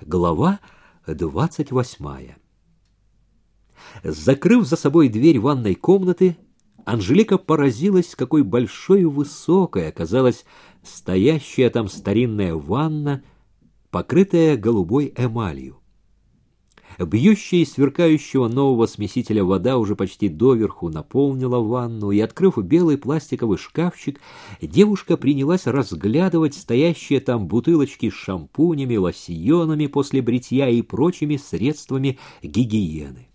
Глава двадцать восьмая. Закрыв за собой дверь ванной комнаты, Анжелика поразилась, какой большой и высокой оказалась стоящая там старинная ванна, покрытая голубой эмалью. Бьющая из сверкающего нового смесителя вода уже почти доверху наполнила ванну, и, открыв белый пластиковый шкафчик, девушка принялась разглядывать стоящие там бутылочки с шампунями, лосьонами после бритья и прочими средствами гигиены.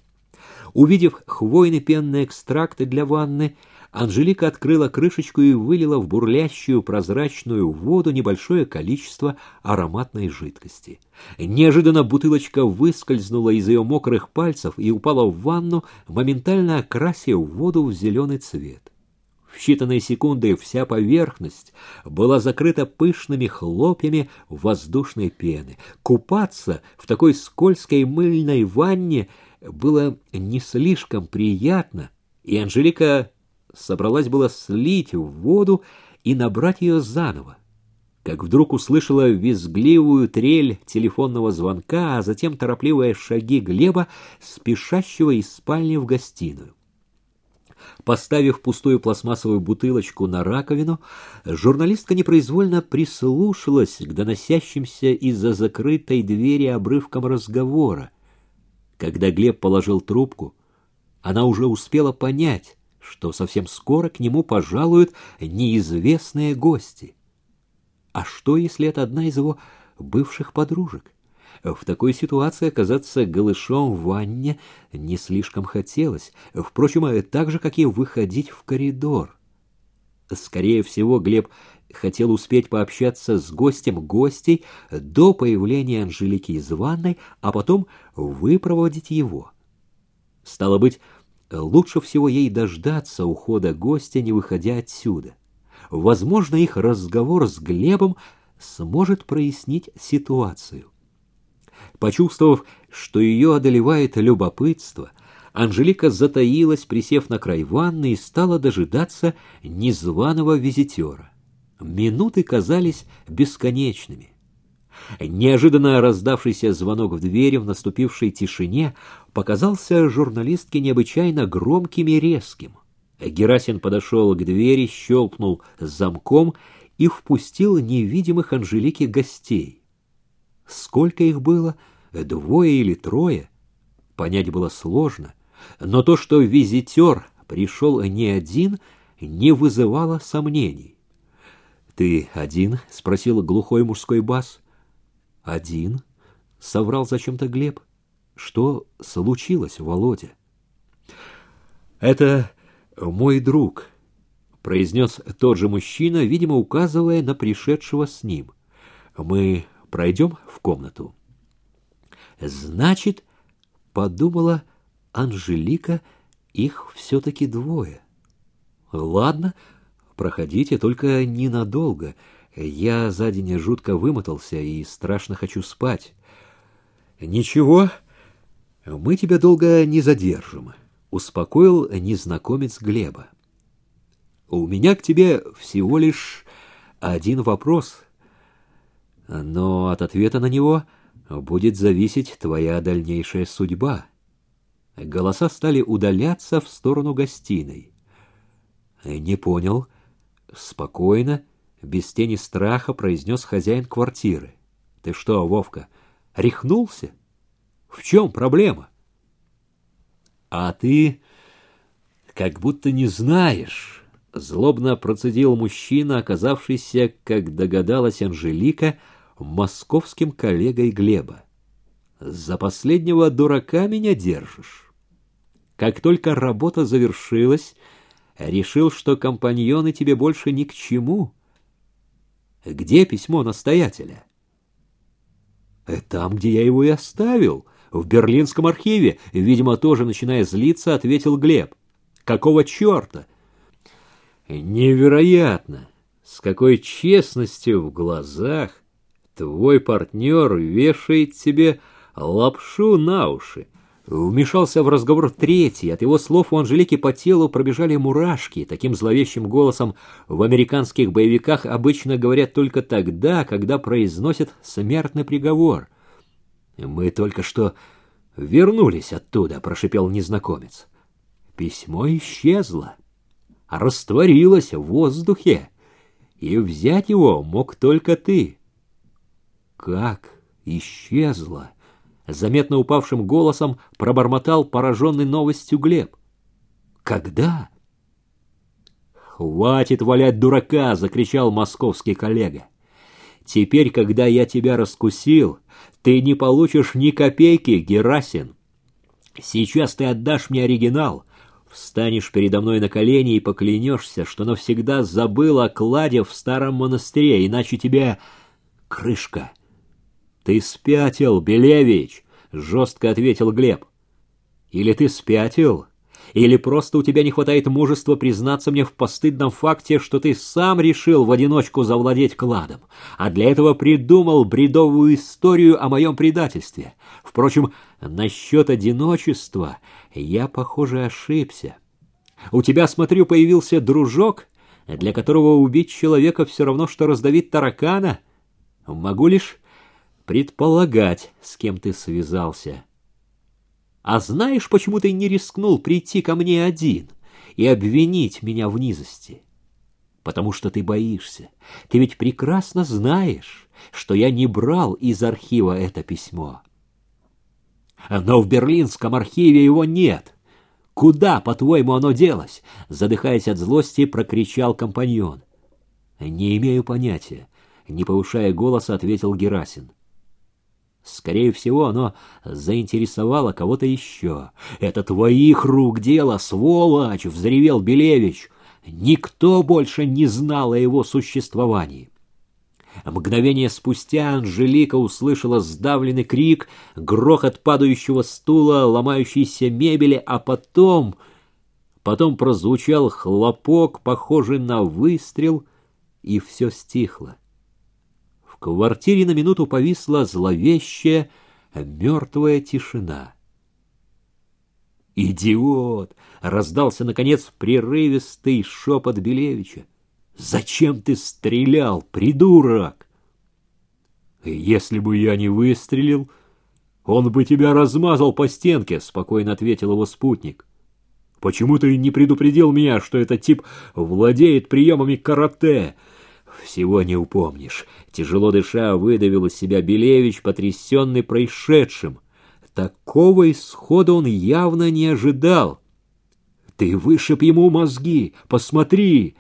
Увидев хвойный пенный экстракты для ванны, Анжелика открыла крышечку и вылила в бурлящую прозрачную воду небольшое количество ароматной жидкости. Неожиданно бутылочка выскользнула из ее мокрых пальцев и упала в ванну, моментально окрасив воду в зеленый цвет. В считанные секунды вся поверхность была закрыта пышными хлопьями воздушной пены. Купаться в такой скользкой мыльной ванне было не слишком приятно, и Анжелика собралась было слить в воду и набрать ее заново, как вдруг услышала визгливую трель телефонного звонка, а затем торопливые шаги Глеба, спешащего из спальни в гостиную. Поставив пустую пластмассовую бутылочку на раковину, журналистка непроизвольно прислушалась к доносящимся из-за закрытой двери обрывкам разговора. Когда Глеб положил трубку, она уже успела понять, что совсем скоро к нему пожалуют неизвестные гости. А что, если это одна из его бывших подружек? В такой ситуации оказаться голышом в ванне не слишком хотелось, впрочем, так же, как и выходить в коридор. Скорее всего, Глеб хотел успеть пообщаться с гостем гостей до появления Анжелики из ванной, а потом выпроводить его. Стало быть, лучше всего ей дождаться ухода гостя, не выходя отсюда. Возможно, их разговор с Глебом сможет прояснить ситуацию. Почувствовав, что ее одолевает любопытство, Анжелика затаилась, присев на край ванны, и стала дожидаться незваного визитера. Минуты казались бесконечными. Неожиданно раздавшийся звонок в двери в наступившей тишине показался журналистке необычайно громким и резким. Герасин подошел к двери, щелкнул замком и впустил невидимых Анжелики гостей. Сколько их было, двое или трое, понять было сложно, но то, что визитер пришел не один, не вызывало сомнений. — Ты один? — спросил глухой мужской бас. — Один? — соврал зачем-то Глеб. — что случилось, Володя? Это мой друг, произнес тот же мужчина, видимо, указывая на пришедшего с ним. Мы пройдем в комнату. Значит, подумала Анжелика, их все-таки двое. Ладно, проходите, только ненадолго. Я за день жутко вымотался и страшно хочу спать. Ничего, мы тебя долго не задержим, успокоил незнакомец Глеба. У меня к тебе всего лишь один вопрос, но от ответа на него будет зависеть твоя дальнейшая судьба. Голоса стали удаляться в сторону гостиной. Не понял. Спокойно, без тени страха произнес хозяин квартиры. Ты что, Вовка, рехнулся? — в чем проблема? А ты как будто не знаешь, злобно процедил мужчина, оказавшийся, как догадалась Анжелика, московским коллегой Глеба. За последнего дурака меня держишь. Как только работа завершилась, решил, что компаньоны тебе больше ни к чему. Где письмо настоятеля? Э, там, где я его и оставил, в Берлинском архиве, видимо, тоже начиная злиться, ответил Глеб. Какого черта? Невероятно! С какой честностью в глазах твой партнер вешает тебе лапшу на уши. Вмешался в разговор третий. От его слов у Анжелики по телу пробежали мурашки. Таким зловещим голосом в американских боевиках обычно говорят только тогда, когда произносят смертный приговор. Мы только что вернулись оттуда, прошипел незнакомец. Письмо исчезло, растворилось в воздухе, и взять его мог только ты. Как исчезло? Заметно упавшим голосом пробормотал пораженный новостью Глеб. Когда? «Хватит валять дурака!» — закричал московский коллега. «Теперь, когда я тебя раскусил, ты не получишь ни копейки, Герасин. Сейчас ты отдашь мне оригинал, встанешь передо мной на колени и поклянешься, что навсегда забыл о кладе в старом монастыре, иначе тебе крышка». «Ты спятил, Белевич!» — жестко ответил Глеб. «Или ты спятил, или просто у тебя не хватает мужества признаться мне в постыдном факте, что ты сам решил в одиночку завладеть кладом, а для этого придумал бредовую историю о моем предательстве. Впрочем, насчет одиночества я, похоже, ошибся. У тебя, смотрю, появился дружок, для которого убить человека все равно, что раздавить таракана. Могу лишь предполагать, с кем ты связался». А знаешь, почему ты не рискнул прийти ко мне один и обвинить меня в низости? Потому что ты боишься. Ты ведь прекрасно знаешь, что я не брал из архива это письмо. Но в берлинском архиве его нет. Куда, по-твоему, оно делось? Задыхаясь от злости, прокричал компаньон. Не имею понятия. Не повышая голоса, ответил Герасин. Скорее всего, оно заинтересовало кого-то еще. «Это твоих рук дело, сволочь!» — взревел Белевич. Никто больше не знал о его существовании. Мгновение спустя Анжелика услышала сдавленный крик, грохот падающего стула, ломающейся мебели, а потом... Потом прозвучал хлопок, похожий на выстрел, и все стихло квартире на минуту повисла зловещая, мертвая тишина. «Идиот!» — раздался, наконец, прерывистый шепот Белевича. «Зачем ты стрелял, придурок?» «Если бы я не выстрелил, он бы тебя размазал по стенке», — спокойно ответил его спутник. «Почему ты не предупредил меня, что этот тип владеет приемами карате?» Всего не упомнишь. Тяжело дыша, выдавил из себя Белевич, потрясенный происшедшим. Такого исхода он явно не ожидал. Ты вышиб ему мозги, посмотри,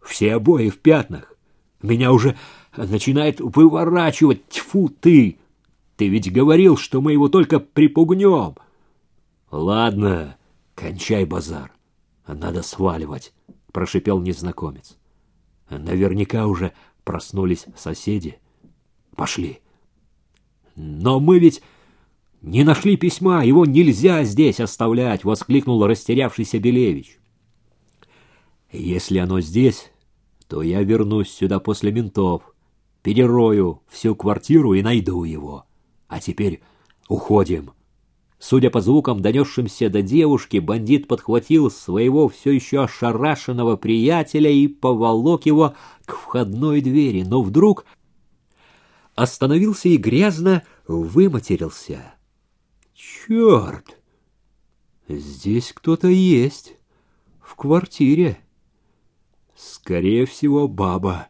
все обои в пятнах. Меня уже начинает выворачивать, тьфу ты! Ты ведь говорил, что мы его только припугнем. Ладно, кончай базар, надо сваливать, прошипел незнакомец. Наверняка уже проснулись соседи. Пошли. Но мы ведь не нашли письма, его нельзя здесь оставлять, воскликнул растерявшийся Белевич. Если оно здесь, то я вернусь сюда после ментов, перерою всю квартиру и найду его. А теперь уходим. Судя по звукам, донесшимся до девушки, бандит подхватил своего все еще ошарашенного приятеля и поволок его к входной двери, но вдруг остановился и грязно выматерился. «Черт! Здесь кто-то есть, в квартире. Скорее всего, баба».